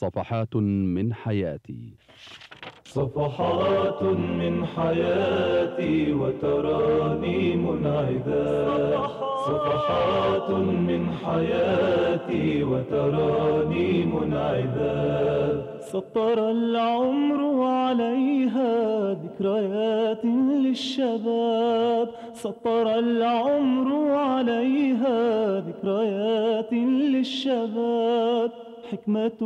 صفحات من حياتي. صفحات من حياتي وتراني منعذاب صفحات من حياتي وتراني منعذاب سطر العمر عليها ذكريات للشباب. سطر العمر عليها ذكريات للشباب. حكمة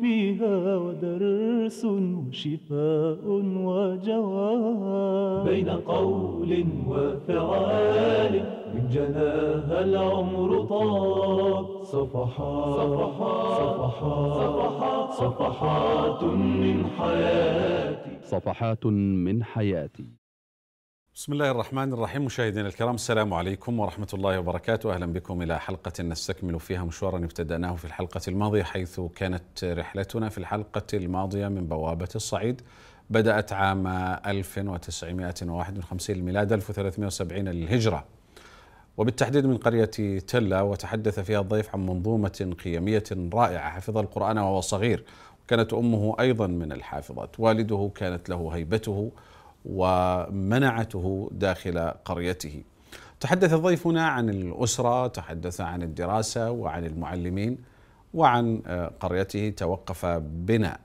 فيها ودرس وشفاء وجواب بين قول وفعال من جناها العمر طاب. صفحات صفحات صفحات صفحات من حياتي. صفحات من حياتي. بسم الله الرحمن الرحيم. مشاهدينا الكرام السلام عليكم ورحمة الله وبركاته. أهلا بكم إلى حلقة نستكمل فيها مشوارا ابتدأناه في الحلقة الماضية حيث كانت رحلتنا في الحلقة الماضية من بوابة الصعيد. بدأت عام 1951 الميلاد 1370 للهجرة. وبالتحديد من قرية تلة وتحدث فيها الضيف عن منظومة قيمية رائعة حفظ القرآن وهو صغير وكانت أمه أيضا من الحافظات. والده كانت له هيبته ومنعته داخل قريته. تحدث ضيفنا عن الأسرة تحدث عن الدراسة وعن المعلمين وعن قريته توقف بنا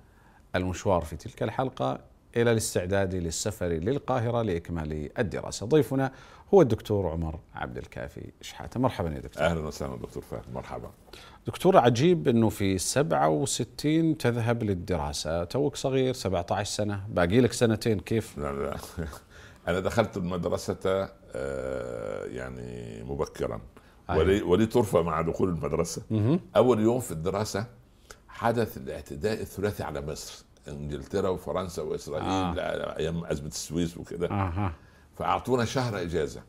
المشوار في تلك الحلقة. إلى الاستعداد للسفر للقاهرة لإكمال الدراسة. ضيفنا هو الدكتور عمر عبد الكافي شحاتة. مرحبا يا دكتور. أهلا وسهلا دكتور فهد. مرحبا. دكتور عجيب أنه في 67 تذهب للدراسة توك صغير 17 سنة باقي لك سنتين كيف؟ لا لا. أنا دخلت المدرسة يعني مبكرا. ولي, ولي طرفة مع دخول المدرسة. أول يوم في الدراسة حدث الاعتداء الثلاثي على مصر. انجلترا وفرنسا واسرائيل آه. أيام ازمه السويس وكده. آه. فأعطونا شهر إجازة.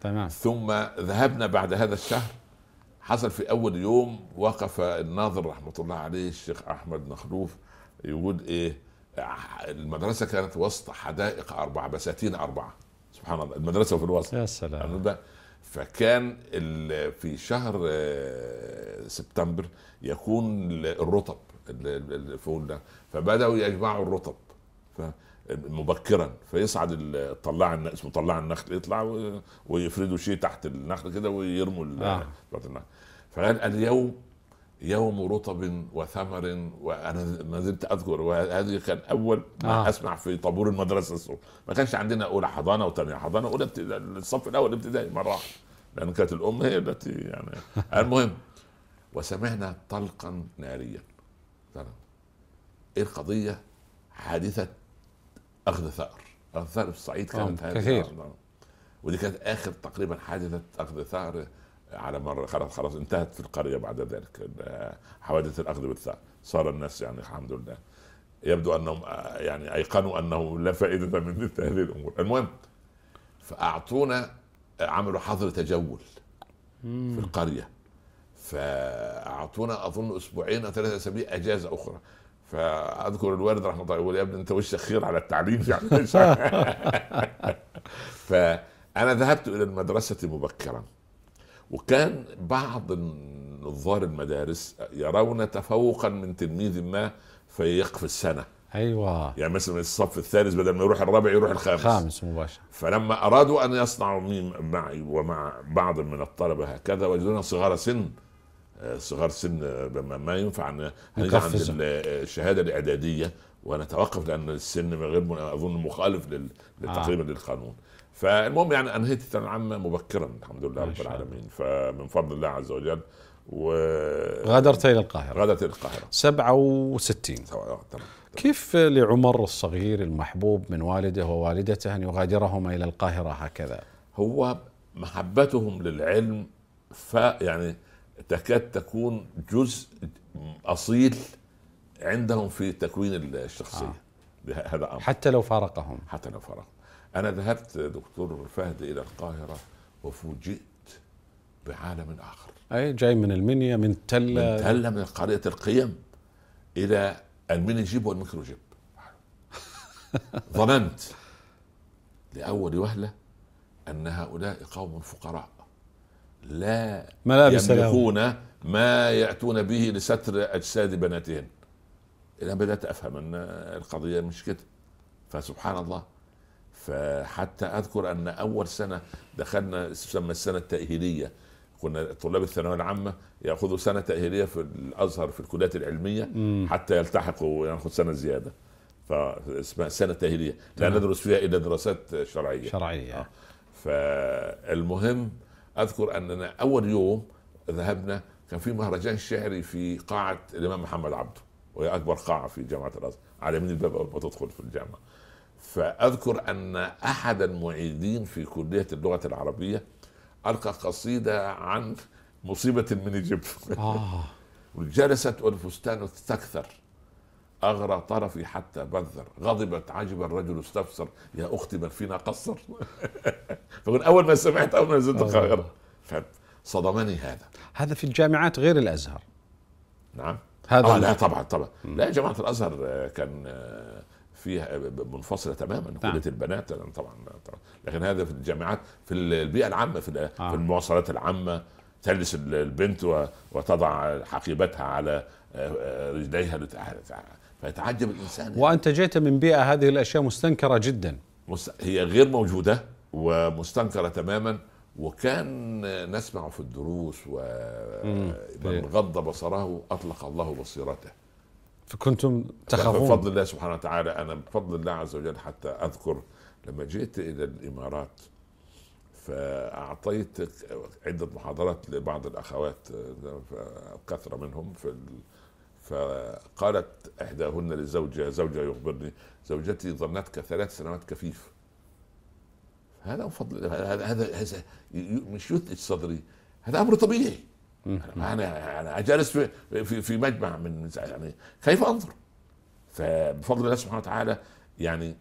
تمام. ثم ذهبنا بعد هذا الشهر. حصل في أول يوم وقف الناظر رحمة الله عليه الشيخ أحمد مخلوف يقول إيه المدرسة كانت وسط حدائق أربعة بساتين أربعة. سبحان الله المدرسة في الوسط. يا سلام. فكان في شهر سبتمبر يكون الرطب. الفول ده. فبدأوا يجمعوا الرطب مبكرا. فيصعد الطلاع اسمه طلاع النخل يطلع ويفردوا شيء تحت النخل كده ويرموا آه. النخل. فقال اليوم يوم رطب وثمر وأنا ما زلت أذكر وهذه كان أول ما آه. أسمع في طابور المدرسة الصبح. ما كانش عندنا أولى حضانة وثانية حضانة أولى الصف الأول ابتدائي مرة لأن كانت الأم هي التي يعني. المهم وسمعنا طلقا ناريا. إيه القضية؟ حادثة أخذ ثأر. أخذ ثأر في الصعيد كانت آه. كثير. ودي كانت آخر تقريبا حادثة أخذ ثأر على مر خلاص خلاص انتهت في القرية بعد ذلك حوادث الأخذ بالثأر. صار الناس يعني الحمد لله. يبدو أنهم يعني أيقنوا أنه لا فائدة من مثل هذه الأمور. المهم فأعطونا عملوا حظر تجول في القرية. فأعطونا أظن أسبوعين أو ثلاثة أسابيع أجازة أخرى. فأذكر الوالد رحمة الله يقول يا ابني أنت وشك خير على التعليم يعني؟ فأنا ذهبت إلى المدرسة مبكرا. وكان بعض نظار المدارس يرون تفوقا من تلميذ ما فيقفل السنة. أيوه. يعني مثلا الصف الثالث بدل ما يروح الرابع يروح الخامس. خامس مباشر فلما أرادوا أن يصنعوا معي ومع بعض من الطلبة هكذا وجدونا صغار سن صغار سن ما ينفع أن نيجي عند الشهاده الإعدادية ونتوقف لأن السن غير أظن مخالف تقريبا آه. للقانون. فالمهم يعني انهيت الثانوية العامة مبكرا الحمد لله رب العالمين. فمن فضل الله عز وجل و غادرت إلى القاهرة. غادرت إلى القاهرة. 67 تمام. كيف لعمر الصغير المحبوب من والده ووالدته أن يغادرهما إلى القاهرة هكذا؟ هو محبتهم للعلم ف يعني تكاد تكون جزء أصيل عندهم في تكوين الشخصية آه. هذا أمر حتى لو فارقهم. حتى لو فارقهم. أنا ذهبت دكتور فهد إلى القاهرة وفوجئت بعالم آخر. أي جاي من المنيا من تله من تله من قرية القيم إلى الميني جيب والميكرو جيب ظننت لأول وهلة أن هؤلاء قوم فقراء. لا ملابس يملكون ما يأتون به لستر أجساد بناتهن. اذا بدأت أفهم أن القضية مش كده. فسبحان الله. فحتى أذكر أن أول سنة دخلنا تسمى السنة التأهيلية. كنا طلاب الثانوية العامة يأخذوا سنة تأهيلية في الأزهر في الكليات العلمية مم. حتى يلتحقوا ياخذ سنة زيادة. فاسمها سنة تأهيلية. لا. ندرس فيها إلا دراسات شرعية. شرعية. آه. فالمهم أذكر أننا أول يوم ذهبنا كان في مهرجان شعري في قاعة الإمام محمد عبده وهي أكبر قاعة في جامعة الأزهر على يمين الباب أول ما تدخل في الجامعة. فأذكر أن أحد المعيدين في كلية اللغة العربية ألقى قصيدة عن مصيبة من يجب آه. جلست والفستان تستكثر أغرى طرفي حتى بذر. غضبت عجب الرجل استفسر يا أختي من فينا قصر؟ فمن أول ما سمعت أول ما نزلت آه. القاهرة. فصدمني هذا. هذا في الجامعات غير الأزهر. نعم. هذا آه لا طبعا طبعا. لا جامعة الأزهر آه، كان آه، فيها منفصلة تماما نعم. كلية البنات طبعا طبعا. لكن هذا في الجامعات في البيئة العامة في آه. في المواصلات العامة تجلس البنت وتضع حقيبتها على آه، آه، رجليها فيتعجب الإنسان وأنت جيت من بيئة هذه الأشياء مستنكرة جدا هي غير موجودة ومستنكرة تماما وكان نسمع في الدروس. ومن غض بصره أطلق الله بصيرته فكنتم تخافون بفضل الله سبحانه وتعالى أنا بفضل الله عز وجل حتى أذكر لما جئت إلى الإمارات فأعطيت عدة محاضرات لبعض الأخوات كثرة منهم في. فقالت إحداهن لزوجها زوجها يخبرني زوجتي ظنتك ثلاث سنوات كفيف هذا فضل. هذا هذا مش يثلج صدري هذا أمر طبيعي. أنا أنا جالس في في, في مجمع من يعني كيف أنظر؟ فبفضل الله سبحانه وتعالى يعني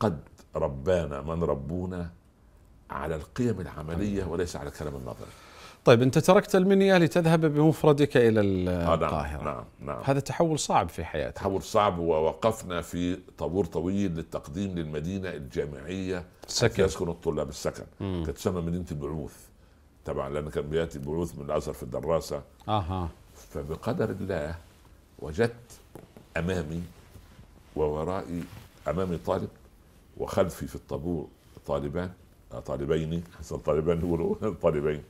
قد ربانا من ربونا على القيم العملية وليس على الكلام النظري. طيب أنت تركت المنيا لتذهب بمفردك إلى آه القاهرة. نعم نعم. نعم هذا تحول صعب في حياتك. تحول صعب ووقفنا في طابور طويل للتقديم للمدينة الجامعية سكن. يسكن الطلاب السكن. كانت تسمى مدينة البعوث طبعا لأن كان بيأتي بعوث من الأزهر في الدراسة. أها. فبقدر الله وجدت أمامي وورائي أمامي طالب وخلفي في الطابور طالبان آه، طالبين حسن طالبان يقولوا طالبين.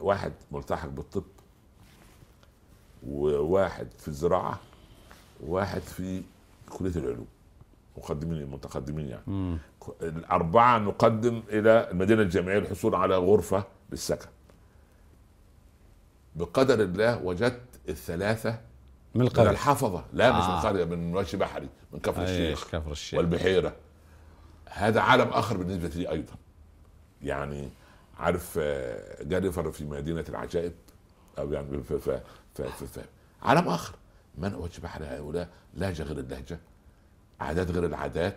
واحد ملتحق بالطب وواحد في الزراعة وواحد في كلية العلوم مقدمين متقدمين يعني. مم. الأربعة نقدم إلى المدينة الجامعية للحصول على غرفة للسكن بقدر الله وجدت الثلاثة من من القرية. الحفظة. لا مش من آه. القرية من وشي بحري من كفر الشيخ كفر الشيخ؟ والبحيرة. هذا عالم آخر بالنسبة لي أيضا. يعني عارف آه، جانيفر في مدينة العجائب أو يعني ف ف ف ف ف عالم آخر. من بحري هؤلاء؟ لهجة غير اللهجة. عادات غير العادات.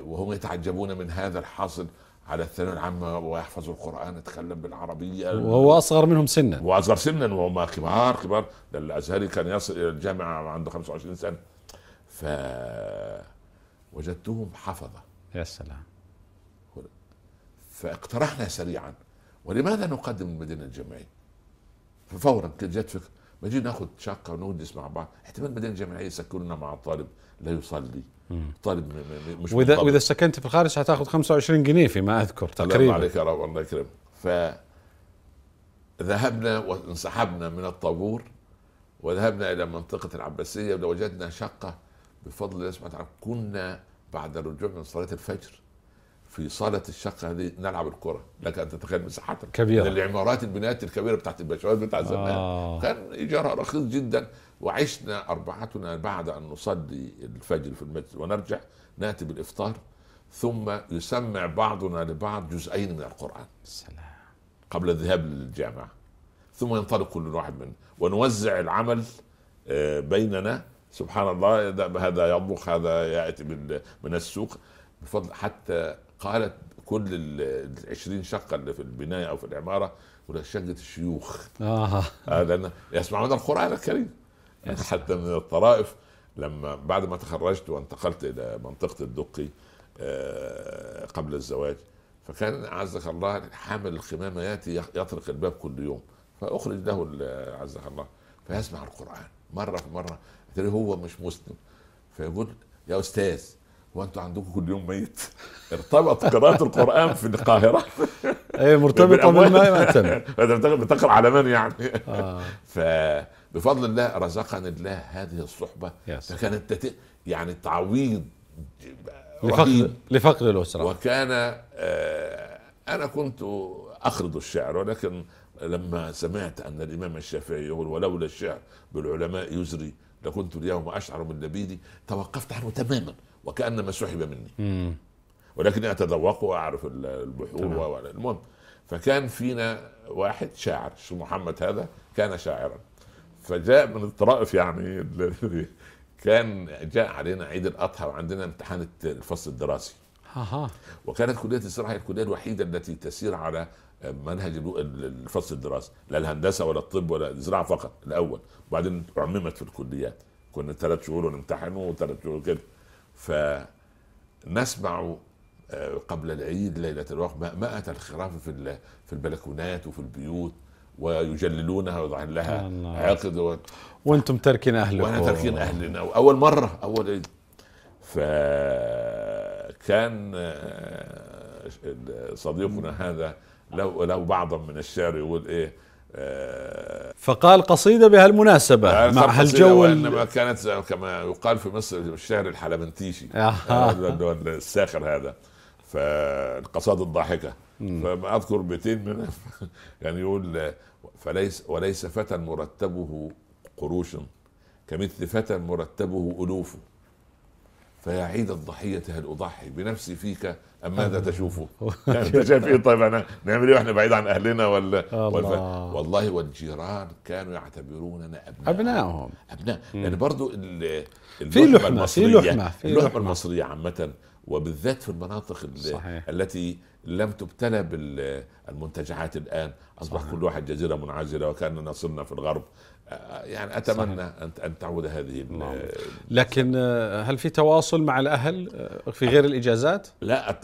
وهم يتعجبون من هذا الحاصل على الثانوية العامة ويحفظ القرآن يتكلم بالعربية. وهو أصغر منهم سنا. واصغر سنا وهم كبار كبار. ده الازهري كان يصل إلى الجامعة عنده 25 سنة. ف وجدتهم حفظة. يا سلام. فاقترحنا سريعا. ولماذا نقدم المدينة الجامعية؟ ففورا جت فكره ما نجي ناخذ شقة ونجلس مع بعض. احتمال المدينة الجامعية يسكنونا مع الطالب لا يصلي. طالب مش واذا. وإذا سكنت في الخارج حتاخذ 25 جنيه فيما أذكر الله تقريبا. عليك يا رب الله يكرمك. ف ذهبنا وانسحبنا من الطابور وذهبنا إلى منطقة العباسية وجدنا شقة بفضل الله سبحانه وتعالى. كنا بعد الرجوع من صلاة الفجر. في صالة الشقه هذه نلعب الكرة. لك أن تتخيل مساحتها. كبيرة. من العمارات البنايات الكبيرة بتاعت البشوات بتاع زمان. آه. كان إيجارها رخيص جدا. وعشنا أربعتنا بعد أن نصلي الفجر في المسجد ونرجع نأتي بالإفطار ثم يسمع بعضنا لبعض جزئين من القرآن. سلام. قبل الذهاب للجامعة. ثم ينطلق كل واحد منا ونوزع العمل آه، بيننا. سبحان الله هذا يطبخ هذا يأتي من السوق. بفضل حتى قالت كل ال 20 شقة اللي في البناية أو في العمارة ولا شقة الشيوخ. آه لأن يسمعون القرآن الكريم. يعني حتى من الطرائف لما بعد ما تخرجت وانتقلت إلى منطقة الدقي آه، قبل الزواج فكان عزك الله حامل الخمامه يأتي يطرق الباب كل يوم فأخرج له عزك الله فيسمع القرآن مرة في مرة. هو مش مسلم. فيقول يا أستاذ هو أنتوا عندكم كل يوم ميت. ارتبط قراءة القرآن في القاهرة. أي مرتبطة بالأموال. بالمأتم فأنت بتقرأ على من يعني؟ آه. فبفضل الله رزقني الله هذه الصحبة. فكانت تت- يعني تعويض لفقد رهيب. لفقد الأسرة. وكان آه، أنا كنت أخرض الشعر ولكن لما سمعت أن الإمام الشافعي يقول ولولا الشعر بالعلماء يزري لكنت اليوم أشعر من لبيدي توقفت عنه تماما. وكأنما سحب مني. مم. ولكني اتذوقه وأعرف ال- البحور المهم فكان فينا واحد شاعر شو محمد هذا كان شاعرا. فجاء من الطرائف يعني كان جاء علينا عيد الأضحى وعندنا امتحان الفصل الدراسي. وكانت كلية الزراعه هي الكلية الوحيدة التي تسير على منهج الفصل الدراسي لا الهندسة ولا الطب ولا الزراعة فقط الأول. وبعدين عممت في الكليات. كنا ثلاث شهور ونمتحن وثلاث شهور كده. فنسمع آه، قبل العيد ليلة الوقت مائة الخراف في في البلكونات وفي البيوت ويجللونها ويضعون لها. عقد و- وأنتم تركين أهلكم وأنا تركين أهلنا واول مرة أول عيد فكان آه، صديقنا هذا لو لو بعضا من الشعر يقول إيه فقال قصيدة بهالمناسبه مع قصيدة هالجو ال- وإنما كانت كما يقال في مصر الشعر الحلبنتيشي. آه. هو الساخر هذا. فالقصائد الضاحكة. فما أذكر بيتين منها يعني يقول فليس وليس فتى مرتبه قروش كمثل فتى مرتبه ألوف. فيا عيد الضحية هل أضحي بنفسي فيك أم ماذا تشوف؟ يعني أنت شايف إيه؟ طيب أنا نعمل إيه وإحنا بعيد عن أهلنا ولا. ولا- والله والجيران كانوا يعتبروننا أبناء. ابنائهم أبناء. يعني برضو ال- في لحمة، في المصرية لحمة، في اللحمة لحمة. المصرية عامة وبالذات في المناطق ال- صحيح. التي لم تبتلى بالمنتجعات الآن. أصبح كل واحد جزيرة منعزلة وكأننا صرنا في الغرب. يعني أتمنى ان أن تعود هذه نعم. لكن آه، هل في تواصل مع الأهل آه، في غير الإجازات؟ لا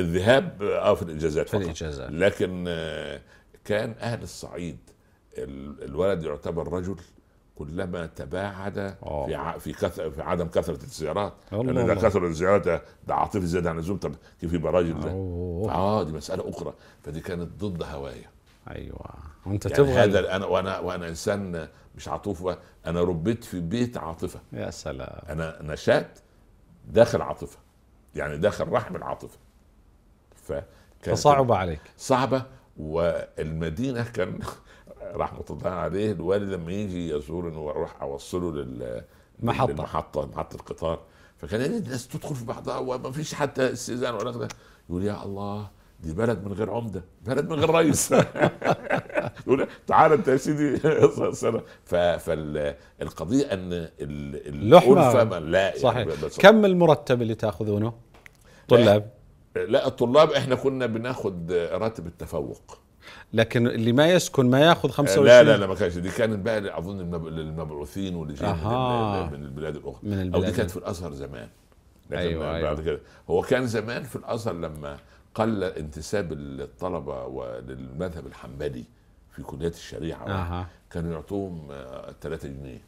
الذهاب آه في الإجازات في فقط. الإجازات. لكن آه، كان أهل الصعيد ال- الولد يعتبر رجل كلما تباعد آه. في في كثر في عدم كثرة الزيارات لأن إذا. كثر الزيارات ده- عاطفي زيادة عن اللزوم طب كيف يبقى راجل ده؟ آه دي مسألة أخرى فدي كانت ضد هوايا أيوه وأنت يعني تبغى هذا أنا وأنا وأنا إنسان مش عاطفة أنا ربيت في بيت عاطفة. يا سلام. أنا نشأت داخل عاطفة يعني داخل رحم العاطفة. فكانت فصعب عليك. صعبة والمدينة كان رحمة الله عليه الوالد لما يجي يزورني وأروح أوصله لل محطة. محطة القطار. فكان الناس تدخل في بعضها وما فيش حتى استئذان ولا يقول يا الله دي بلد من غير عمدة بلد من غير رئيس. يقول تعال انت يا سيدي. فالقضيه أن ال- اللحمة. الألفة ما- لا يعني صحيح. كم المرتب اللي تأخذونه؟ طلاب. لا الطلاب إحنا كنا بناخد راتب التفوق. لكن اللي ما يسكن ما ياخذ 25 لا لا لا ما كانش. دي كانت بقى أظن للمبعوثين واللي جايين. ال- من البلاد الأخرى. من أو دي البلاد كانت في الأزهر زمان. لكن أيوة، بعد أيوة. كده. هو كان زمان في الأزهر لما قل انتساب الطلبة وللمذهب الحنبلي. في كليات الشريعة أها. كانوا يعطوهم 3 جنيه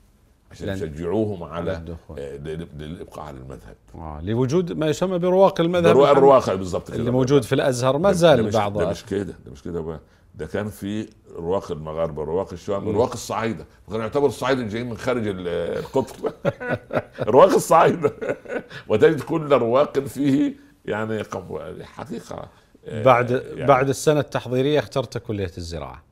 عشان يشجعوهم على. آه، لل- للإبقاء على المذهب. آه. لوجود ما يسمى برواق المذهب الروا- الحنبلي الرواقع بالظبط كده. اللي موجود في الأزهر ما زال بعض. ده مش كده ده مش كده. ده كان في رواق المغاربة رواق الشام رواق الصعايدة. وكانوا يعتبروا الصعايدة جايين من خارج ال- القطر رواق الصعايدة. وتجد كل رواق فيه يعني حقيقة آه، بعد يعني بعد السنة التحضيرية اخترت كلية الزراعة.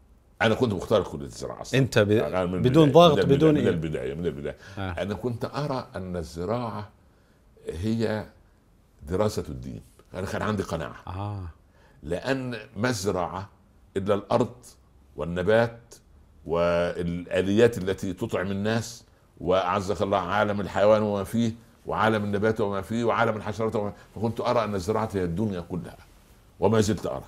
أنا كنت مختار كليه الزراعة أصلاً. أنت ب... من بدون ضغط من بدون من إيه؟ البداية من البداية آه. أنا كنت أرى أن الزراعة هي دراسة الدين أنا كان عندي قناعة آه لأن ما الزراعة إلا الأرض والنبات والآليات التي تطعم الناس وأعزك الله عالم الحيوان وما فيه وعالم النبات وما فيه وعالم الحشرات وما فكنت أرى أن الزراعة هي الدنيا كلها وما زلت أرى.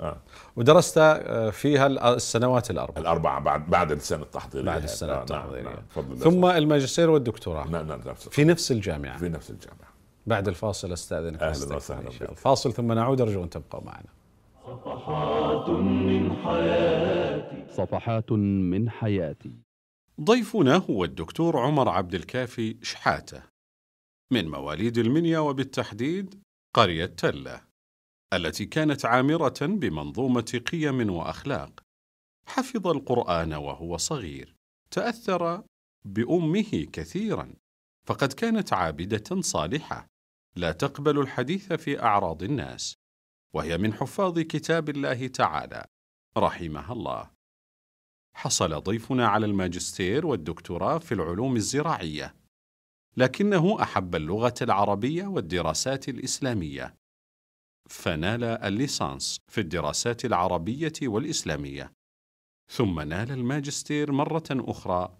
آه. ودرست آه، فيها ال- السنوات الأربع. الاربعه بعد بعد السنة التحضيرية. بعد السنة آه، نعم، التحضيرية. نعم. بفضل الله ثم الماجستير والدكتوراه. نعم نعم نفس في نفس الجامعة. في نفس الجامعة. بعد الفاصل استاذنك واستكمل وسهلاً. الفاصل ثم نعود أرجو أن تبقوا معنا. صفحات من حياتي. صفحات من حياتي. ضيفنا هو الدكتور عمر عبد الكافي شحاتة من مواليد المنيا وبالتحديد قرية تلة. التي كانت عامرة بمنظومة قيم وأخلاق. حفظ القرآن وهو صغير. تأثر بأمه كثيرا. فقد كانت عابدة صالحة. لا تقبل الحديث في أعراض الناس. وهي من حفاظ كتاب الله تعالى. رحمها الله. حصل ضيفنا على الماجستير والدكتوراه في العلوم الزراعية. لكنه أحب اللغة العربية والدراسات الإسلامية. فنال الليسانس في الدراسات العربية والإسلامية. ثم نال الماجستير مرة أخرى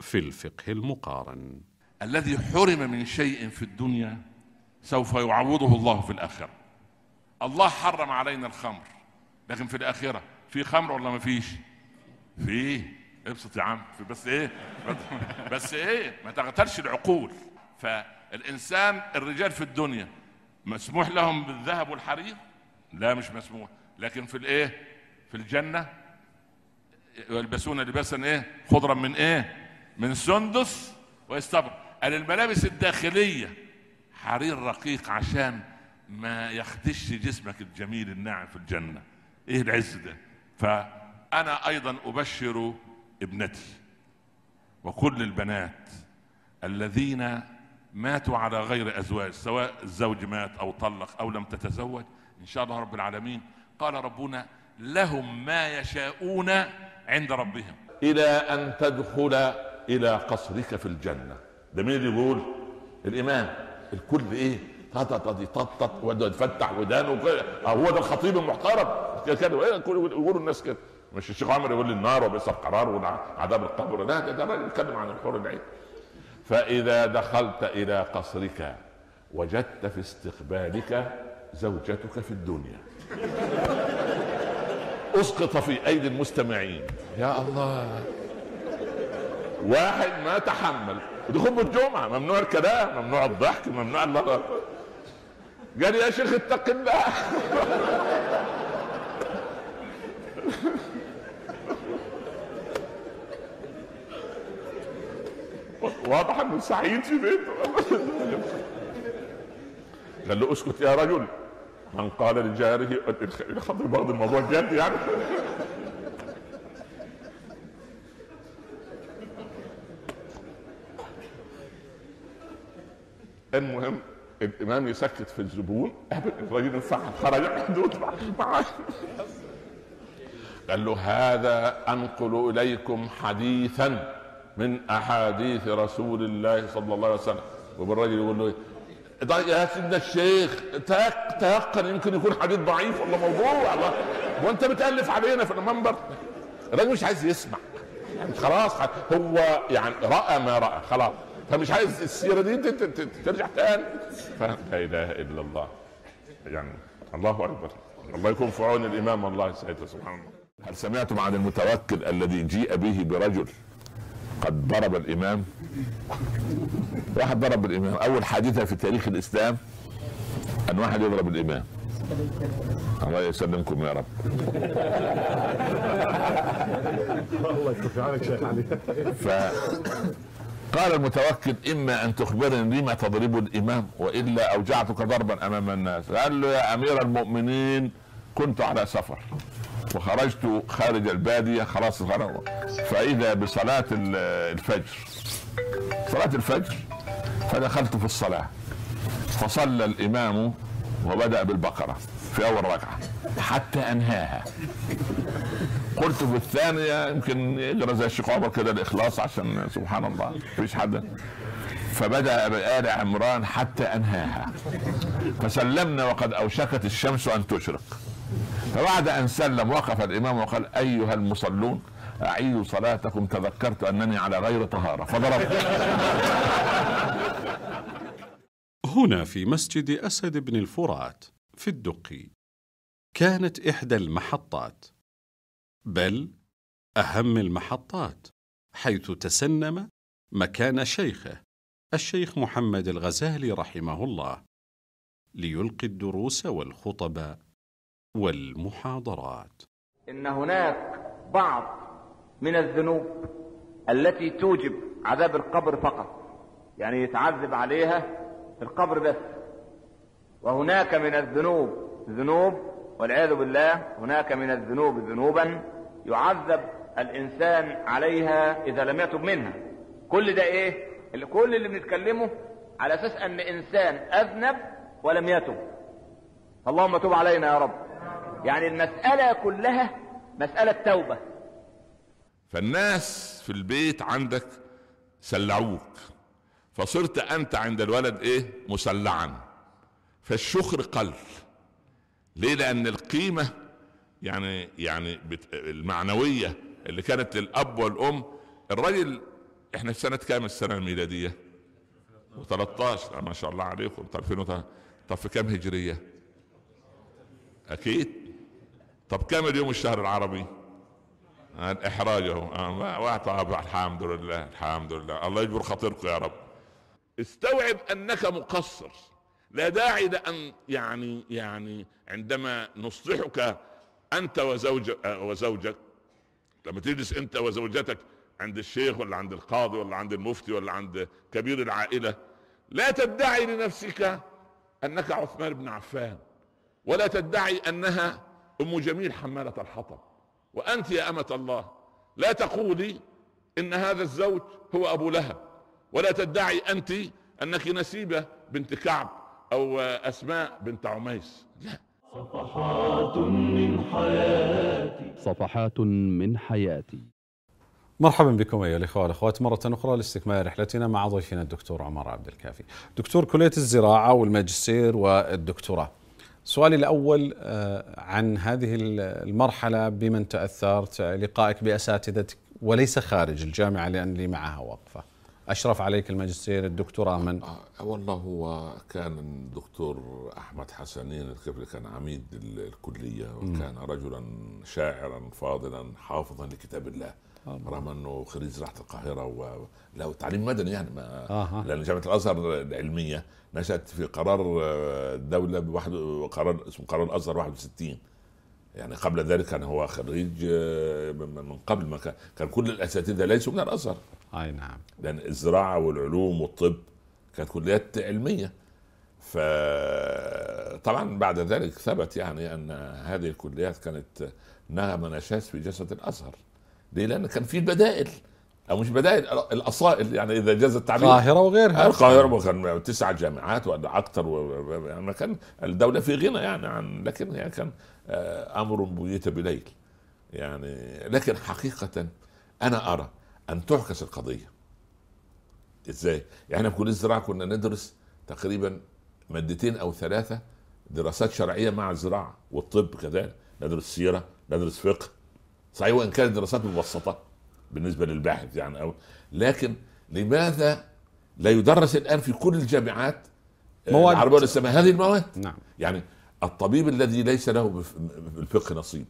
في الفقه المقارن. الذي حرم من شيء في الدنيا سوف يعوضه الله في الآخرة. الله حرم علينا الخمر لكن في الآخرة في خمر ولا ما فيش؟ فيه ابسط يا عم بس إيه؟ بس إيه؟ ما تغترش العقول. فالإنسان الرجال في الدنيا مسموح لهم بالذهب والحرير؟ لا مش مسموح. لكن في الإيه؟ في الجنة؟ يلبسون لباسا إيه؟ خضرا من إيه؟ من سندس ويستبرق. قال الملابس الداخلية حرير رقيق عشان ما يخدش جسمك الجميل الناعم في الجنة. إيه العز ده؟ فأنا أيضا أبشر ابنتي وكل البنات الذين ماتوا على غير أزواج سواء الزوج مات أو طلق أو لم تتزوج. إن شاء الله رب العالمين. قال ربنا لهم ما يشاءون عند ربهم. إلى أن تدخل إلى قصرك في الجنة. ده مين اللي يقول الامام الكل إيه؟ طط يططط وده يفتح ودانه كده. هو ده الخطيب المحترم. كده إيه، يقولوا الناس كده. مش الشيخ عمر يقول النار وبئس القرار وعذاب القبر. لا ده ده راجل يتكلم عن الحور العين. فإذا دخلت إلى قصرك وجدت في استقبالك زوجتك في الدنيا. أسقط في أيدي المستمعين. يا الله. واحد ما تحمل. ودي خطبه الجمعه ممنوع الكلام ممنوع الضحك ممنوع الله قال يا شيخ اتق الله. سعيد في بيته. قال له اسكت يا رجل. من قال لجاره خاطر برضه الموضوع جد يعني. المهم الإمام يسكت في الزبون. الراجل انفعل خرج قال له هذا أنقل إليكم حديثا. من أحاديث رسول الله صلى الله عليه وسلم. وبالراجل يقول له يا سيدنا الشيخ تيق- تيقن يمكن يكون حديث ضعيف ولا موضوع الله وأنت بتألف علينا في المنبر. الراجل مش عايز يسمع. يعني خلاص هو يعني رأى ما رأى خلاص. فمش عايز السيرة دي ترجع تاني. فلا إله إلا الله. يعني الله أكبر. الله يكون في عون الإمام الله سيدنا سبحان الله. هل سمعتم عن المتوكل الذي جيء به برجل؟ قد ضرب الإمام. واحد ضرب الإمام. أول حادثة في تاريخ الإسلام أن واحد يضرب الإمام. الله يسلمكم يا رب. الله يكفي عنك شيخ علي. فقال المتوكل إما أن تخبرني لما تضرب الإمام وإلا أوجعتك ضربا أمام الناس. قال له يا أمير المؤمنين كنت على سفر. وخرجت خارج البادية خلاص. فإذا بصلاة ال- الفجر صلاة الفجر فدخلت في الصلاة. فصلى الإمام وبدأ بالبقرة في أول ركعة حتى أنهاها. قلت في الثانية يمكن يقرأ زي الشيخ عمر كده الإخلاص عشان سبحان الله مفيش حد. فبدأ بآل عمران حتى أنهاها. فسلمنا وقد أوشكت الشمس أن تشرق. فبعد أن سلم وقف الإمام وقال أيها المصلون أعيدوا صلاتكم تذكرت أنني على غير طهارة. فضربت هنا في مسجد أسد بن الفرات في الدقي كانت إحدى المحطات بل أهم المحطات حيث تسنم مكان شيخه الشيخ محمد الغزالي رحمه الله ليلقي الدروس والخطب والمحاضرات. إن هناك بعض من الذنوب التي توجب عذاب القبر فقط يعني يتعذب عليها في القبر بس. وهناك من الذنوب ذنوب والعياذ بالله هناك من الذنوب ذنوبا يعذب الإنسان عليها إذا لم يتب منها. كل ده إيه؟ اللي كل اللي بنتكلمه على أساس أن إنسان أذنب ولم يتب. اللهم تب علينا يا رب. يعني المسألة كلها مسألة توبة. فالناس في البيت عندك سلعوك فصرت أنت عند الولد إيه؟ مسلعا. فالشكر قل. ليه؟ لأن القيمة يعني يعني المعنوية اللي كانت للأب والأم. الراجل إحنا في سنة كام السنة الميلادية؟ و13 ما شاء الله عليكم. طب 2000 طب في كام هجرية؟ أكيد. طب كام اليوم الشهر العربي؟ الاحراج اهو آه، الحمد لله الحمد لله. الله يجبر خاطركم يا رب. استوعب أنك مقصر. لا داعي لأن يعني يعني عندما نصلحك أنت وزوج آه، وزوجك لما تجلس أنت وزوجتك عند الشيخ ولا عند القاضي ولا عند المفتي ولا عند كبير العائلة لا تدعي لنفسك أنك عثمان بن عفان ولا تدعي أنها أم جميل حمالة الحطب. وأنت يا أمة الله لا تقولي إن هذا الزوج هو أبو لهب. ولا تدعي أنت أنك نسيبة بنت كعب أو أسماء بنت عميس. لا. صفحات من حياتي. صفحات من حياتي. مرحبا بكم أيها الإخوة والأخوات. مرة أخرى لاستكمال رحلتنا مع ضيفنا الدكتور عمر عبد الكافي. دكتور كلية الزراعة والماجستير والدكتوراه. سؤالي الأول آه، عن هذه المرحلة بمن تأثرت لقائك بأساتذتك وليس خارج الجامعة لأن لي معها وقفة. أشرف عليك الماجستير الدكتوراه من؟ آه والله هو كان الدكتور أحمد حسنين الكفل كان عميد ال- الكلية وكان رجلا شاعرا فاضلا حافظا لكتاب الله رغم إنه خريج زراعه القاهرة وله تعليم مدني يعني ما آها. لأن جامعة الأزهر العلمية نشأت في قرار آه، الدولة بواحد قرار اسمه قرار الأزهر 61 يعني قبل ذلك كان هو خريج آه، من من قبل ما كان كان كل الأساتذة ليسوا من الأزهر. أي نعم. لأن الزراعة والعلوم والطب كانت كليات علمية. فطبعا بعد ذلك ثبت يعني أن هذه الكليات كانت نغم نشاز في جسد الأزهر. ليه؟ لأن كان في بدائل أو مش بدائل الأصائل يعني إذا جاز التعبير القاهرة وغيرها. القاهرة كان تسع جامعات ولا أكثر و- يعني كان الدولة في غنى يعني عن لكن يعني كان آه، أمر بيت بليل يعني لكن حقيقة أنا أرى أن تعكس القضية إزاي؟ يعني في كليه الزراعه كنا ندرس تقريبا مادتين أو ثلاثة دراسات شرعية مع الزراعة والطب كذلك ندرس سيرة ندرس فقه صحيح وإن كانت دراسات مبسطة بالنسبة للباحث يعني أو لكن لماذا لا يدرس الآن في كل الجامعات آه، مواد. العربية والإسلامية هذه المواد نعم. يعني الطبيب الذي ليس له بف- بالفقه نصيب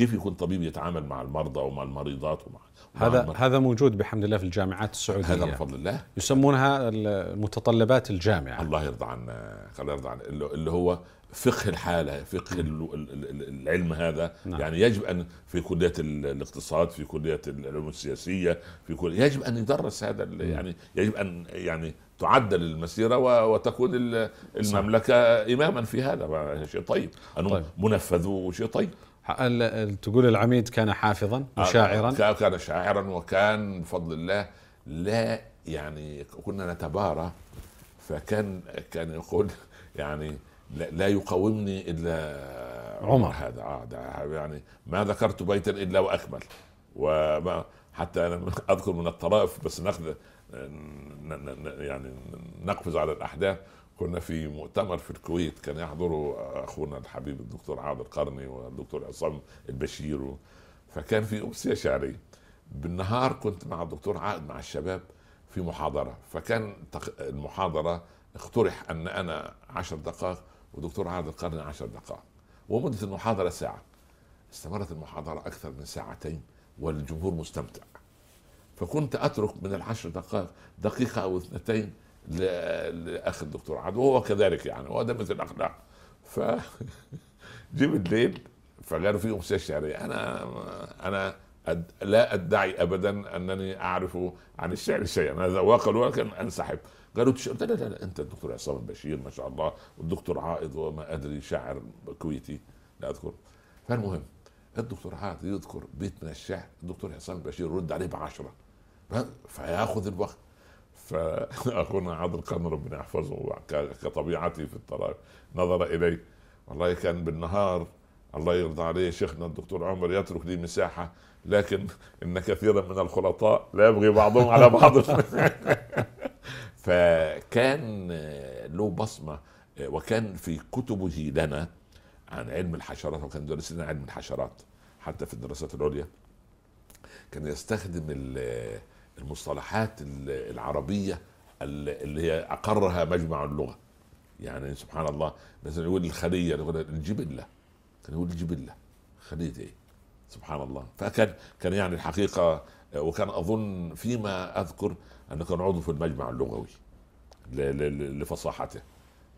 كيف يكون طبيب يتعامل مع المرضى ومع المريضات ومع مع هذا المرضى؟ هذا موجود بحمد الله في الجامعات السعودية. هذا من فضل الله يسمونها المتطلبات الجامعة. الله يرضى عنا الله يرضى عنا اللي هو فقه الحالة فقه ال- ال- ال- العلم هذا نعم. يعني يجب أن في كلية ال- الاقتصاد في كلية العلوم السياسية في كل يجب أن يدرس هذا ال- يعني يجب أن يعني تعدل المسيرة وتكون ال- المملكة إماما في هذا شيء طيب طيب. منفذ وشيء طيب تقول العميد كان حافظا وشاعرا. كان- شاعرا وكان بفضل الله. لا يعني كنا نتبارى فكان كان يقول يعني لا, يقاومني إلا عمر. هذا. آه ده يعني ما ذكرت بيتا إلا وأكمل. وما حتى أنا أذكر من الطرائف بس ناخذ يعني نقفز على الأحداث. كنا في مؤتمر في الكويت كان يحضره أخونا الحبيب الدكتور عادل القرني والدكتور عصام البشير. فكان في امسيه شعريه بالنهار كنت مع الدكتور عائد مع الشباب في محاضرة. فكان المحاضرة اقترح أن أنا عشر دقائق ودكتور عادل القرني عشر دقائق. ومدة المحاضرة ساعة. استمرت المحاضرة أكثر من ساعتين والجمهور مستمتع. فكنت أترك من العشر دقائق دقيقة أو اثنتين لأخ الدكتور عادل وهو كذلك يعني هو ده مثل الاخلاق ف جه بالليل فقالوا في امسيه شعرية. أنا أنا أد... لا أدعي ابدا أنني أعرف عن الشعر شيئا. هذا واقع ولكن انسحب قالوا تش... لا, لا لا أنت الدكتور عصام البشير ما شاء الله والدكتور عائض وما أدري شاعر كويتي. لا أذكر. فالمهم الدكتور عائض يذكر بيت من الشعر الدكتور عصام البشير يرد عليه بعشرة. فيأخذ الوقت. فأخونا عادل قمر ربنا يحفظه كطبيعتي في الطرائق نظر الي والله كان بالنهار الله يرضى عليه شيخنا الدكتور عمر يترك لي مساحة لكن إن كثيرا من الخلطاء لا يبغي بعضهم على بعض. فكان له بصمة وكان في كتبه لنا عن علم الحشرات وكان درس لنا علم الحشرات حتى في الدراسات العليا. كان يستخدم المصطلحات العربية اللي هي أقرها مجمع اللغة. يعني سبحان الله مثلا يقول الخلية يقول الجبلة. كان يقول الجبلة. خلية إيه؟ سبحان الله. فكان كان يعني الحقيقة وكان أظن فيما أذكر أنه كان عضو في المجمع اللغوي لفصاحته.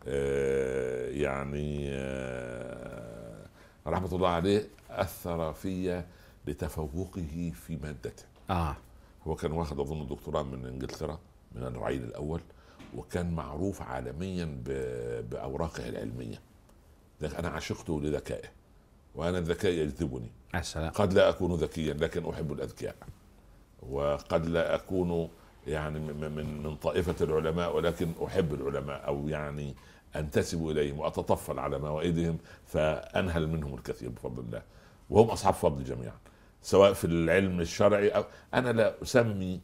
آه، يعني آه، رحمة الله عليه أثر في بتفوقه في مادته. آه. هو كان واخد أظن دكتوراه من إنجلترا من الرعيل الأول وكان معروف عالميا بأوراقه العلمية. أنا عشقته لذكائه وأنا الذكاء يجذبني. السلام. قد لا أكون ذكيا لكن أحب الأذكياء. وقد لا أكون يعني من من طائفة العلماء ولكن أحب العلماء أو يعني أنتسب إليهم وأتطفل على موائدهم فأنهل منهم الكثير بفضل الله. وهم أصحاب فضل جميعا. سواء في العلم الشرعي أو أنا لا أسمي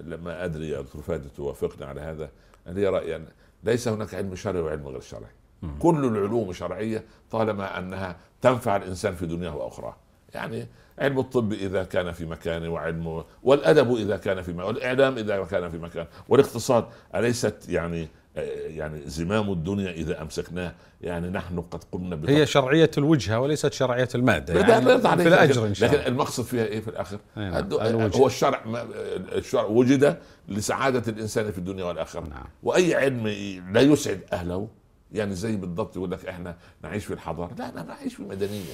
لما أدري يا دكتور فادي توافقني على هذا لي رأي أن ليس هناك علم شرعي وعلم غير شرعي. كل العلوم شرعية طالما أنها تنفع الإنسان في دنياه واخراه يعني علم الطب إذا كان في مكانه وعلم والأدب إذا كان في مكان والإعلام إذا كان في مكان والاقتصاد أليست يعني يعني زمام الدنيا إذا أمسكناه. يعني نحن قد قمنا بطبع. هي شرعية الوجهة وليست شرعية المادة. يعني في الأجر إن شاء الله. لكن المقصد فيها إيه في الآخر؟ نعم. هو الشرع الشرع وجد لسعادة الإنسان في الدنيا والآخرة. نعم. وأي علم لا يسعد أهله. يعني زي بالضبط يقول لك إحنا نعيش في الحضارة. لا أنا نعيش في المدنية.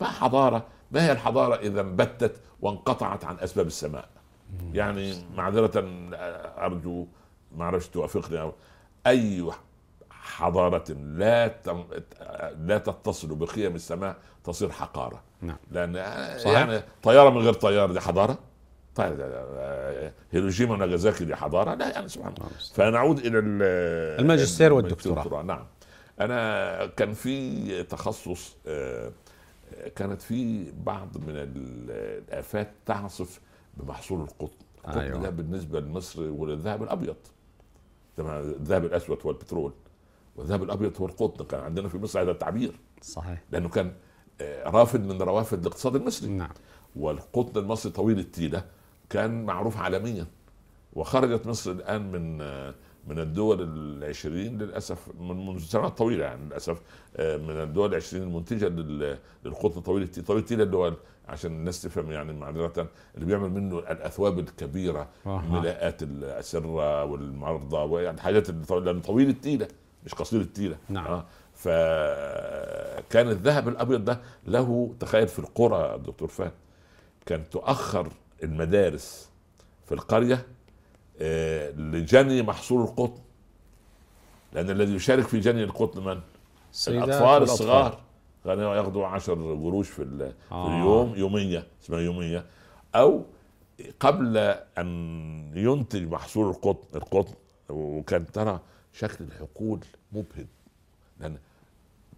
ما حضارة؟ ما هي الحضارة إذا انبتت وانقطعت عن أسباب السماء؟ يعني معذرة أرجو ما أعرفش توافقني أي حضارة لا تم... لا تتصل بقيم السماء تصير حقارة. نعم. لأن صحيح. يعني طيارة من غير طيار دي حضارة. طيب هيروشيما وناجازاكي دي حضارة. لا يعني سبحان الله. فنعود إلى الماجستير والدكتوراه. نعم أنا كان في تخصص آه، كانت في بعض من الآفات تعصف بمحصول القطن. القطن أيوة. ده بالنسبة لمصر وللذهب الأبيض. الذهب الأسود هو البترول والذهب الأبيض هو القطن كان عندنا في مصر هذا التعبير. صحيح. لأنه كان آه، رافد من روافد الاقتصاد المصري. نعم. والقطن المصري طويل التيله كان معروف عالميا. وخرجت مصر الآن من آه، من الدول العشرين للأسف من منذ سنوات طويلة يعني للأسف آه، من الدول العشرين المنتجة للقطن طويل التيله طويل التيله اللي هو عشان الناس تفهم يعني معذرة اللي بيعمل منه الأثواب الكبيرة. ملاءات الاسره والمرضى ويعني حاجات لأنه طويل التيلة مش قصير التيلة نعم آه. فكان الذهب الأبيض ده له تخيل في القرى دكتور فهد كان تؤخر المدارس في القرية لجني محصول القطن لأن الذي يشارك في جني القطن من؟ الأطفال الصغار كانوا ياخذوا 10 قروش في, آه. في اليوم يومية اسمها يومية أو قبل أن ينتج محصول القطن القطن وكان ترى شكل الحقول مبهج لأن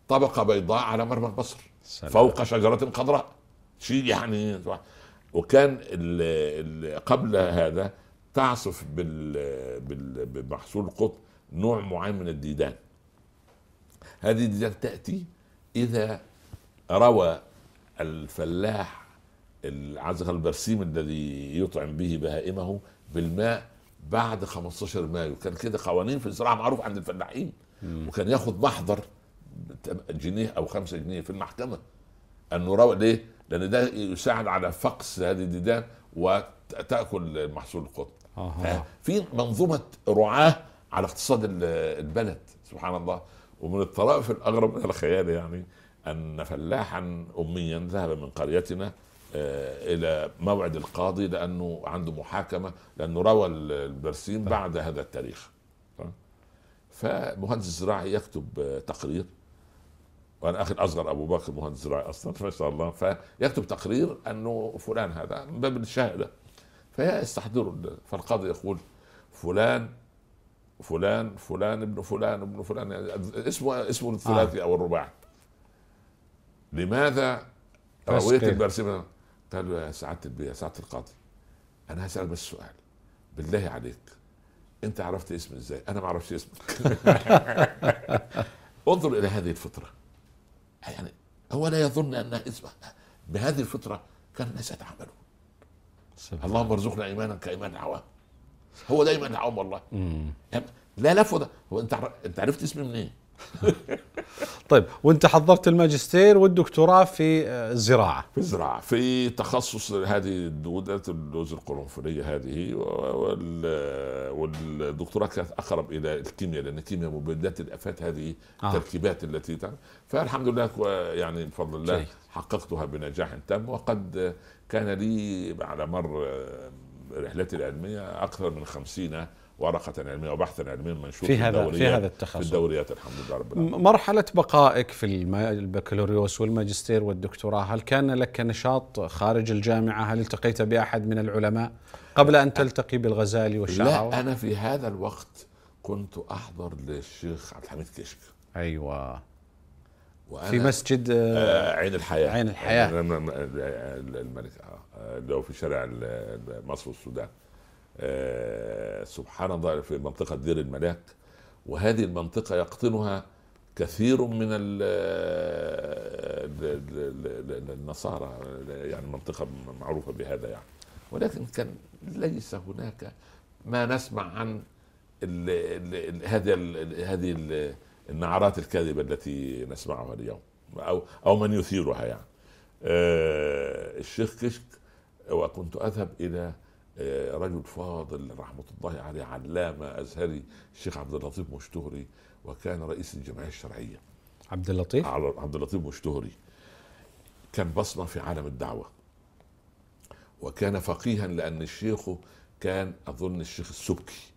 طبقة بيضاء على مرمى البصر سلام. فوق شجرة خضراء شيء يعني وكان ال ال قبل هذا تعصف بمحصول القطن نوع معين من الديدان. هذه الديدان تأتي إذا روى الفلاح عزق البرسيم الذي يطعم به بهائمه بالماء بعد 15 مايو. كان كده قوانين في الزراعة معروف عند الفلاحين. وكان ياخذ محضر جنيه أو خمسة جنيه في المحكمة. أنه روى ليه؟ لأن ده يساعد على فقس هذه الديدان وتأكل محصول القطن. في منظومة رعاة على اقتصاد البلد سبحان الله. ومن الطرائف الأغرب من الخيال يعني أن فلاحا اميا ذهب من قريتنا آه، إلى موعد القاضي لأنه عنده محاكمة لأنه روى البرسيم بعد هذا التاريخ. فمهندس زراعي يكتب آه، تقرير. وأنا أخي الأصغر أبو بكر مهندس زراعي أصلا ما شاء الله. فيكتب تقرير أنه فلان هذا من باب الشهادة. فيستحضره فالقاضي يقول فلان فلان فلان ابن فلان ابن فلان اسمه اسمه الثلاثي أو الرباعي. لماذا رويت البرسيم؟ قال له يا سعادة البيه يا سعادة القاضي أنا هسألك بس سؤال. بالله عليك أنت عرفت اسمي إزاي؟ أنا ما أعرفش اسمك. انظر إلى هذه الفطرة. يعني هو لا يظن أن اسمه بهذه الفطرة كان الناس يتعاملون. اللهم ارزقنا إيمانا كإيمان العوام هو دايما العوام والله يعني لا لف هو أنت أنت عرفت اسمي منين؟ طيب وأنت حضرت الماجستير والدكتوراه في الزراعة في الزراعة في تخصص هذه الدودات اللوز القرنفلية هذه والدكتوراه كانت أقرب إلى الكيمياء لأن الكيمياء مبيدات الآفات هذه آه. التركيبات التي تعمل فالحمد لله يعني بفضل الله. حققتها بنجاح تام وقد كان لي على مر رحلتي العلمية أكثر من خمسين ورقة علمية وبحثا علميا منشور في هذا في هذا التخصص. في الدوريات الحمد لله رب العالمين. مرحلة بقائك في البكالوريوس والماجستير والدكتوراه هل كان لك نشاط خارج الجامعة؟ هل التقيت بأحد من العلماء قبل أن تلتقي بالغزالي والشعراوي لا أنا في هذا الوقت كنت أحضر للشيخ عبد الحميد كشك. أيوة. وأنا في مسجد آه عين الحياة. عين الحياة. الملك آه اللي هو في شارع مصر والسودان. آه، سبحان الله في منطقة دير الملاك. وهذه المنطقة يقطنها كثير من النصارى. يعني منطقة معروفة بهذا يعني. ولكن كان ليس هناك ما نسمع عن هذه هذه النعرات الكاذبة التي نسمعها اليوم أو أو من يثيرها يعني. آه، الشيخ كشك وكنت أذهب إلى آه، رجل فاضل رحمة الله عليه علامة أزهري الشيخ عبد اللطيف مشتهري وكان رئيس الجمعية الشرعية. عبد اللطيف؟ عبد اللطيف مشتهري. كان بصمة في عالم الدعوة. وكان فقيها لأن الشيخ كان أظن الشيخ السبكي.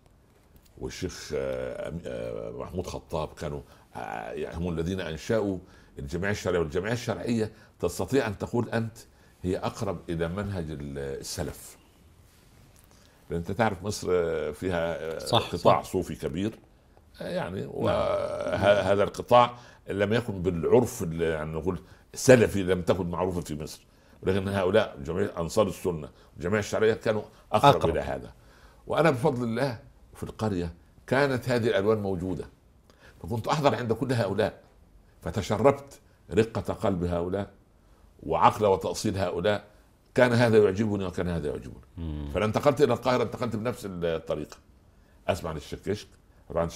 والشيخ آه، آه، محمود خطاب كانوا يعني هم الذين أنشأوا الجمعية الشرعية. والجمعية الشرعية تستطيع أن تقول أنت هي أقرب إلى منهج السلف لأن أنت تعرف مصر فيها صح قطاع صح. صوفي كبير يعني وهذا نعم. القطاع لم يكن بالعرف اللي يعني نقول سلفي لم تكن معروفه في مصر. ولكن هؤلاء جميع أنصار السنة والجمعيه الشرعية كانوا أقرب, أقرب. إلى هذا. وأنا بفضل الله في القرية كانت هذه الألوان موجودة فكنت احضر عند كل هؤلاء فتشربت رقة قلب هؤلاء وعقل وتأصيل هؤلاء كان هذا يعجبني وكان هذا يعجبني. فلما انتقلت إلى القاهرة انتقلت بنفس الطريقة. أسمع للشيخ كشك طبعا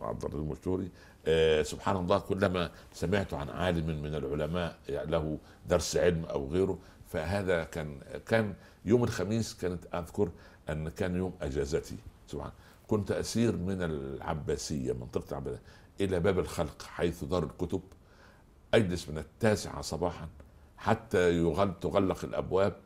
عبد الرحيم المشتوري آه سبحان الله كلما سمعت عن عالم من العلماء له درس علم أو غيره فهذا كان كان يوم الخميس كانت أذكر أن كان يوم أجازتي. سبحان كنت أسير من العباسية منطقة العباسية إلى باب الخلق حيث دار الكتب أجلس من التاسعه صباحا حتى يغل تغلق الأبواب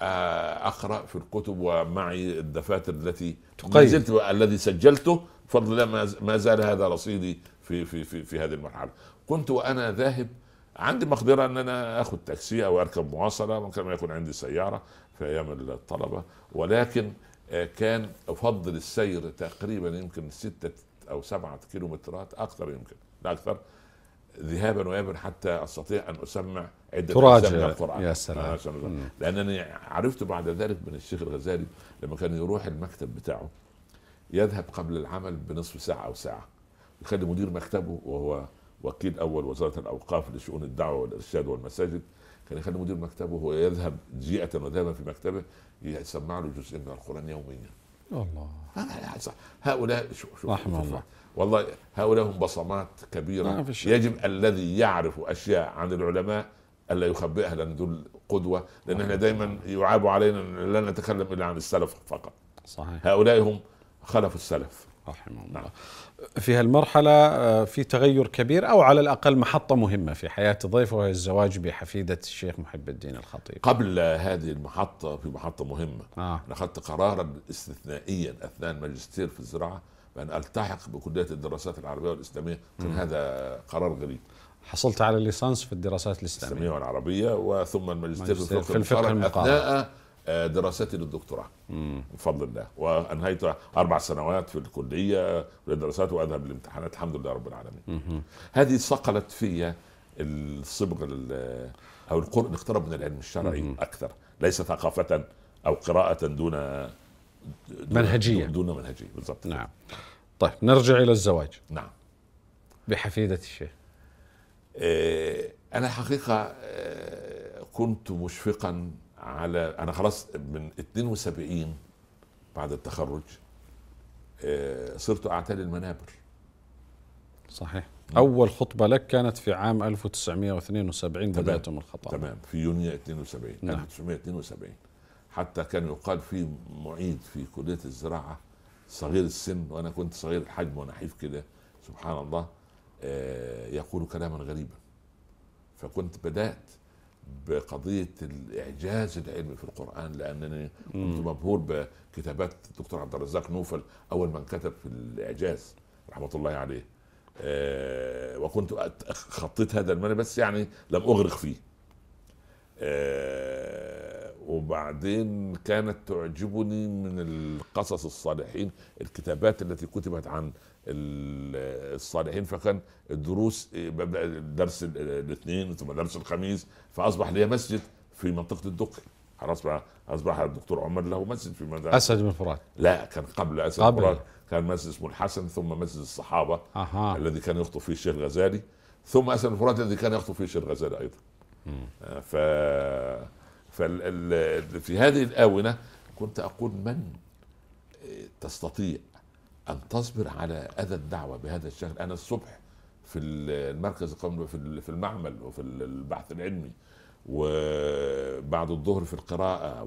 آه، أقرأ في الكتب ومعي الدفاتر التي ما زلت الذي سجلته. بفضل الله ما زال هذا رصيدي في في في في هذه المرحلة. كنت وأنا ذاهب عندي مقدرة أن أنا آخذ تاكسي أو أركب مواصلة ممكن ما يكون عندي سيارة في أيام الطلبة ولكن كان أفضل السير تقريبا يمكن ستة أو سبعة كيلومترات أكثر يمكن لا أكثر ذهابا وايابا حتى أستطيع أن أسمع عدة تراجع. من القرآن. يا سلام. لأنني عرفت بعد ذلك من الشيخ الغزالي لما كان يروح المكتب بتاعه يذهب قبل العمل بنصف ساعة أو ساعة يخلي مدير مكتبه وهو وكيل أول وزارة الأوقاف لشؤون الدعوة والإرشاد والمساجد. كان يخلي مدير مكتبه وهو يذهب جيئة وذهابا في مكتبه يسمع له جزء من القرآن يوميا. الله. هؤلاء شوف شوف رحمه الله. والله هؤلاء هم بصمات كبيرة. يجب الذي يعرف أشياء عن العلماء ألا يخبئها لأن دول قدوه لأن إحنا دائما يعاب علينا لا نتكلم إلا عن السلف فقط. صحيح. هؤلاء هم خلف السلف. رحمه الله. في هالمرحلة آه، في تغير كبير أو على الأقل محطة مهمة في حياة ضيفه وهي الزواج بحفيدة الشيخ محب الدين الخطيب. قبل هذه المحطة في محطة مهمة. آه. أنا أخذت قرارا استثنائيا أثناء الماجستير في الزراعة بأن ألتحق بكلية الدراسات العربية والإسلامية. كان هذا قرار غريب. حصلت على الليسانس في الدراسات الإسلامية. الإسلامية والعربية وثم الماجستير في الفقه, في الفقه المقارن. أثناء دراستي للدكتوراه. بفضل الله. وأنهيت أربع سنوات في الكلية للدراسات وأذهب للامتحانات. الحمد لله رب العالمين. هذه صقلت في الصبغ ال- أو القرء الاقتراب من العلم الشرعي أكثر. ليس ثقافة أو قراءة دون دون- منهجية. دون منهجية. بالضبط. نعم. طيب نرجع إلى الزواج. نعم. بحفيدة الشيخ. آه، أنا حقيقة آه، كنت مشفقا على أنا خلاص من 72 بعد التخرج آه، صرت اعتلي المنابر. صحيح. أول خطبة لك كانت في عام 1972 تمام. بدأتم الخطاب تمام. في يونيو 72 نعم. 1972 حتى كان يقال في معيد في كلية الزراعة صغير السن وأنا كنت صغير الحجم ونحيف كده سبحان الله آه، يقول كلاما غريبا. فكنت بدأت بقضية الإعجاز العلمي في القرآن لأنني كنت مبهور بكتابات الدكتور عبد الرزاق نوفل أول من كتب في الإعجاز رحمة الله عليه. آه، وكنت خطيت هذا المنهج بس يعني لم أغرق فيه. آه، وبعدين كانت تعجبني من القصص الصالحين الكتابات التي كتبت عن الصالحين فكان الدروس ببدا درس ال- الاثنين ثم درس الخميس فأصبح لي مسجد في منطقة الدقي. اصبح أصبح الدكتور عمر له مسجد في مدرسه أسد بن فرات. لا كان قبل أسد قبل. قبل. كان مسجد اسمه الحسن ثم مسجد الصحابة أها. الذي كان يخطب فيه الشيخ الغزالي ثم أسد الفرات الذي كان يخطب فيه الشيخ الغزالي أيضا. آه، ف فال... ال- في هذه الآونة كنت أقول من تستطيع أن تصبر على أذى الدعوة بهذا الشكل أنا الصبح في المركز القومي في ال- في المعمل وفي البحث العلمي وبعد الظهر في القراءة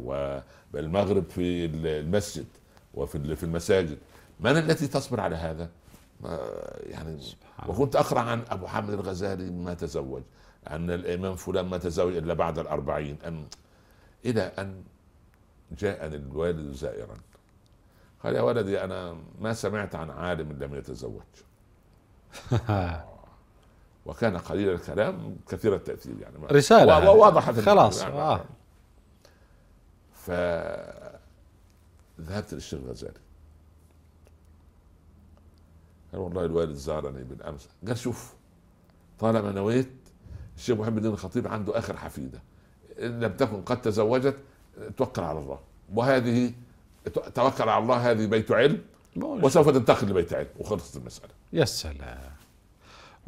والمغرب في المسجد وفي في المساجد. من التي تصبر على هذا؟ يعني وكنت أقرأ عن أبو حامد الغزالي ما تزوج أن الإمام فلان ما تزوج إلا بعد الأربعين. أن إلى أن جاءني الوالد زائرا. قال يا ولدي أنا ما سمعت عن عالم لم يتزوج. وكان قليل الكلام كثير التأثير يعني. و- ووضحت خلاص يعني. آه. ف ذهبت للشيخ الغزالي قال والله الوالد زارني بالأمس. قال شوف طالما نويت الشيخ محمد الدين الخطيب عنده آخر حفيدة. إن لم تكن قد تزوجت توكل على الله. وهذه توكل على الله هذه بيت علم. وسوف تنتقل لبيت علم. وخلصت المسألة. يا سلام.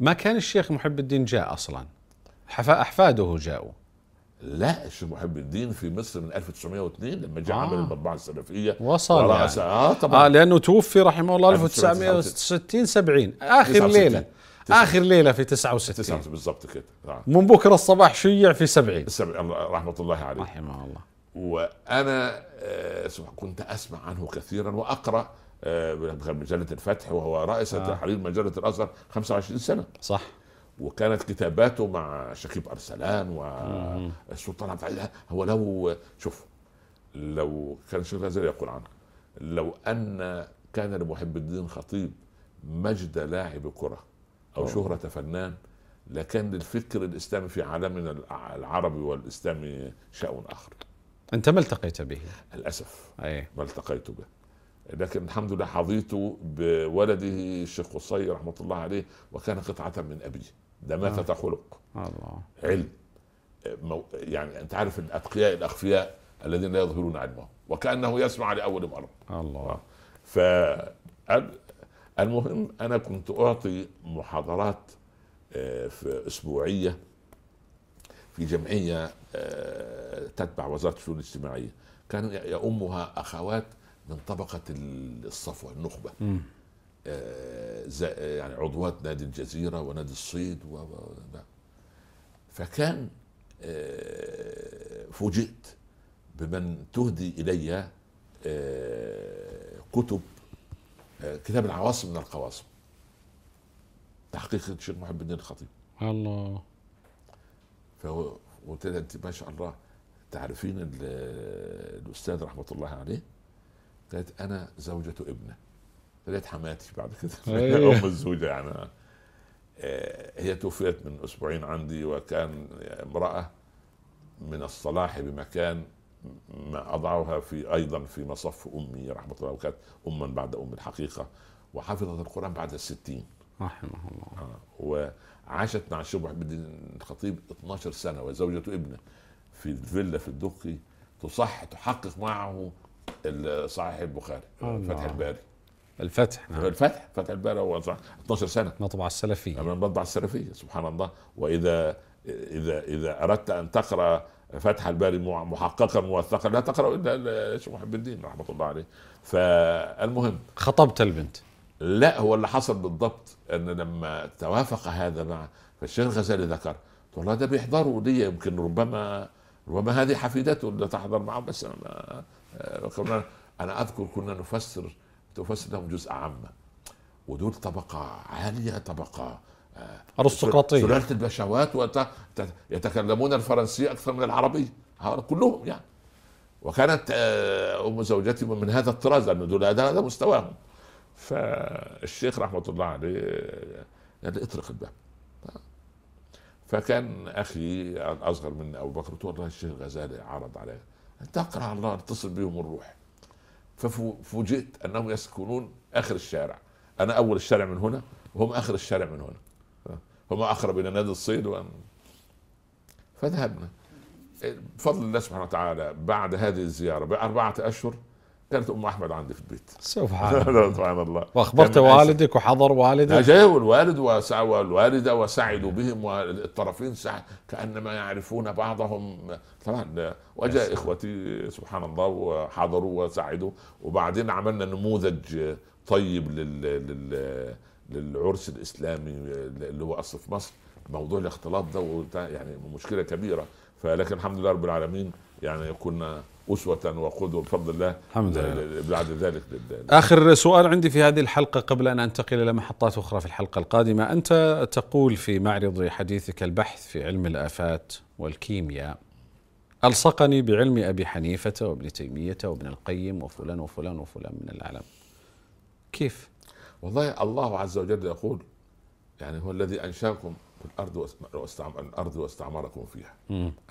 ما كان الشيخ محب الدين جاء أصلا؟ حف- أحفاده جاءوا. لا الشيخ محب الدين في مصر من 1902 لما جاء آه. عمل المطبعة السلفية. وصل يعني. آه طبعا. آه لأنه توفي رحمه الله 1969. 1960 70 آخر 69. ليلة. آخر ليلة في 69 تسعة بالضبط كده. آه. من بكرة الصباح شيع في 70 السبع رحمة الله عليه. رحمه الله. وأنا آه، كنت أسمع عنه كثيرا وأقرأ آه، مجلة الفتح وهو رئيس آه. تحرير مجلة الأزهر 25 سنة. صح. وكانت كتاباته مع شكيب أرسلان والسلطان عبد العزيز. هو لو شوف لو كان الشيخ الغزالي يقول عنه لو أن كان لمحب الدين خطيب مجد لاعب كرة أو شهرة فنان لكان للفكر الإسلامي في عالمنا الع- العربي والإسلامي شأن آخر. أنت ما التقيت به؟ للأسف. أي. ما التقيت به. لكن الحمد لله حظيت بولده الشيخ قصي رحمة الله عليه وكان قطعة من أبيه. دماثه خلق. الله. علم. مو يعني أنت عارف الاتقياء الأخفياء الذين لا يظهرون علمهم وكأنه يسمع لأول مرة. الله. ف المهم أنا كنت أعطي محاضرات آه، في أسبوعية في جمعية آه، تتبع وزارة الشؤون الاجتماعية. كان يؤمها أخوات من طبقة الصفوة النخبة. آه، زي- يعني عضوات نادي الجزيرة ونادي الصيد و... فكان آه، فوجئت بمن تهدي إلي آه، كتب آه، كتاب العواصم من القواصم. تحقيق الشيخ محب الدين الخطيب. الله. فهو قلت لها أنت ما شاء الله تعرفين ال- الأستاذ رحمة الله عليه؟ قالت أنا زوجة ابنة. فلقيت حماتي بعد كده. أيه. أم الزوجة يعني. آه، هي توفيت من أسبوعين عندي وكان امرأة من الصلاح بمكان ما أضعها في أيضا في مصف أمي رحمة الله وكانت اما بعد أم الحقيقة وحفظت القرآن بعد الستين. رحمه الله. آه، وعاشت مع الشيخ محب الدين الخطيب 12 سنة وزوجة ابنه في الفيلا في الدقي تصح تحقق معه صحيح البخاري. فتح الباري. الفتح نعم. الفتح فتح الباري هو صح. 12 سنة. مطبعة السلفية. من المطبعة السلفية سبحان الله. وإذا إذا إذا أردت أن تقرأ فتح الباري محققا موثقا لا تقرأ إلا الشيخ محب الدين رحمة الله عليه. فالمهم. خطبت البنت. لا هو اللي حصل بالضبط أن لما توافق هذا مع فالشيخ الغزالي ذكر والله ده بيحضروا لي يمكن ربما ربما هذه حفيدته اللي تحضر معه بس أنا ما آه، كنا أنا أذكر كنا نفسر تفسر لهم جزء عامه ودول طبقة عالية طبقة آه، أرستقراطية. سلالة البشوات يتكلمون الفرنسية أكثر من العربية هؤلاء كلهم يعني. وكانت آه، أم زوجتي من هذا الطراز لأن دول هذا مستواهم. فالشيخ رحمة الله عليه قال لي اطرق الباب. فكان أخي الأصغر مني أبو بكر قلت والله الشيخ الغزالي عرض عليه تقرأ على الله اتصل بهم ونروح ففوجئت أنهم يسكنون آخر الشارع. أنا أول الشارع من هنا وهم آخر الشارع من هنا. هم أقرب إلى نادي الصيد وأن فذهبنا. بفضل الله سبحانه وتعالى بعد هذه الزيارة بأربعة أشهر كانت أم أحمد عندي في البيت. سبحان الله. سبحان الله. واخبرت والدك وحضر والدك؟ جاء الوالد والوالدة وسعدوا بهم والطرفين سع كأنما يعرفون بعضهم. طبعا وجاء إخوتي سبحان الله وحضروا وسعدوا. وبعدين عملنا نموذج طيب لل, لل للعرس الإسلامي اللي هو أصل في مصر. موضوع الاختلاط ده يعني مشكلة كبيرة. فلكن الحمد لله رب العالمين يعني كنا أسوة وقدوة. بفضل الله. الحمد لله. بعد ذلك. آخر سؤال عندي في هذه الحلقة قبل أن أنتقل إلى محطات أخرى في الحلقة القادمة. أنت تقول في معرض حديثك البحث في علم الآفات والكيمياء ألصقني بعلم أبي حنيفة وابن تيمية وابن القيم وفلان وفلان وفلان من الأعلام كيف؟ والله الله عز وجل يقول يعني هو الذي أنشأكم في الأرض وأست- واستعم... الأرض واستعمركم فيها.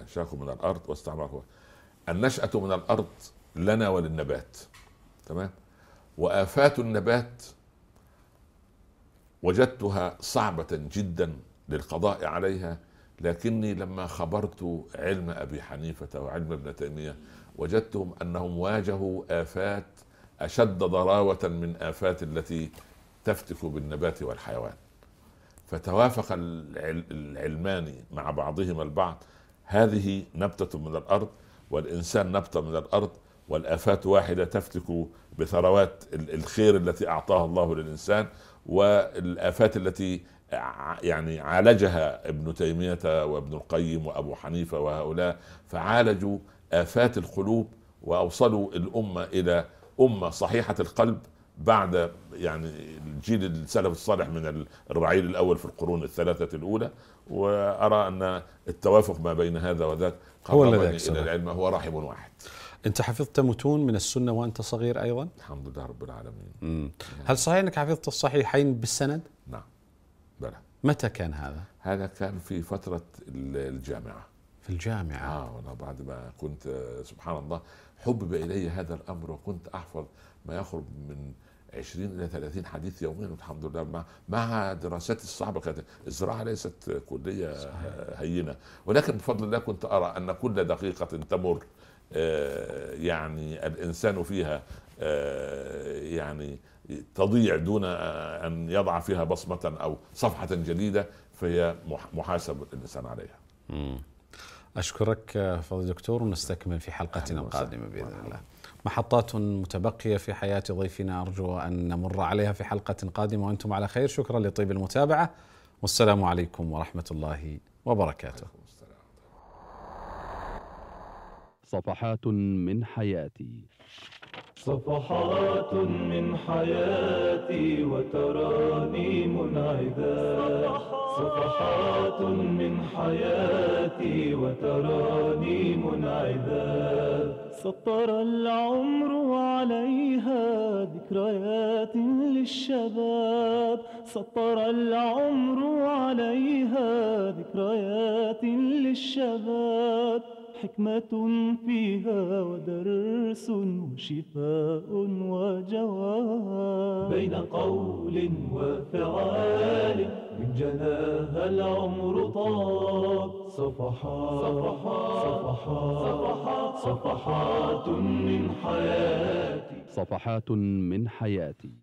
أنشأكم من الأرض واستعمركم. النشأة من الأرض لنا وللنبات تمام؟ وآفات النبات وجدتها صعبة جدا للقضاء عليها لكني لما خبرت علم أبي حنيفة وعلم ابن تيمية وجدتهم أنهم واجهوا آفات أشد ضراوة من آفات التي تفتك بالنبات والحيوان. فتوافق العل- العلمان مع بعضهما البعض هذه نبتة من الأرض والإنسان نبته من الأرض والآفات واحدة تفتك بثروات ال- الخير التي أعطاها الله للإنسان والآفات التي يعني عالجها ابن تيمية وابن القيم وأبو حنيفة وهؤلاء فعالجوا آفات القلوب وأوصلوا الأمة إلى أمة صحيحة القلب بعد يعني الجيل السلف الصالح من الرعيل الأول في القرون الثلاثة الأولى وأرى أن التوافق ما بين هذا وذاك هو الذي. إلى العلم هو رحم واحد أنت حفظت متون من السنة وأنت صغير أيضا؟ الحمد لله رب العالمين مم. هل صحيح أنك حفظت الصحيحين بالسند؟ نعم بلى متى كان هذا؟ هذا كان في فترة ال- الجامعة في الجامعة آه والله بعد ما كنت سبحان الله حبب إلي هذا الأمر وكنت أحفظ ما يقرب من 20 إلى 30 حديث يوميا والحمد لله مع مع دراساتي الصعبه كانت الزراعة ليست كلية هينة. ولكن بفضل الله كنت أرى أن كل دقيقة تمر آه، يعني الإنسان فيها آه، يعني تضيع دون أن يضع فيها بصمة أو صفحة جديدة فهي مح- محاسب الإنسان عليها. مم. أشكرك آه، فضل دكتور ونستكمل في حلقتنا. القادمة بإذن الله. محطات متبقية في حياة ضيفنا أرجو أن نمر عليها في حلقة قادمة وأنتم على خير. شكرا لطيب المتابعة. والسلام عليكم ورحمة الله وبركاته. صفحات من حياتي. صفحات من حياتي وترانيم عذاب صفحات من حياتي وترانيم عذاب سطر العمر عليها ذكريات للشباب. سطر العمر عليها ذكريات للشباب. حكمة فيها ودرس وشفاء وجواب بين قول وفعال من جناها العمر طاب. صفحات صفحات صفحات صفحات من حياتي. صفحات من حياتي.